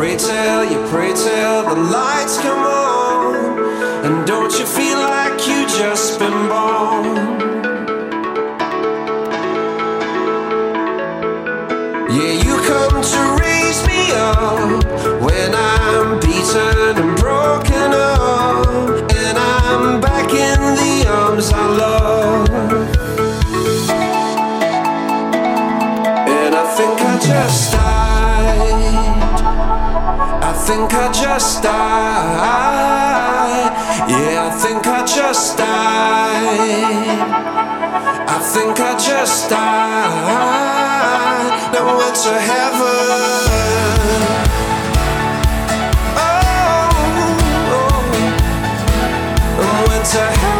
pray till, you pray till the lights come on. And don't you feel like you just been born? Yeah, you come to raise me up when I'm beaten and broken up, and I'm back in the arms I love. And I think I just think I just died. Yeah, I think I just died. I think I just died. Now it's to heaven. Oh, oh, oh. Went to heaven.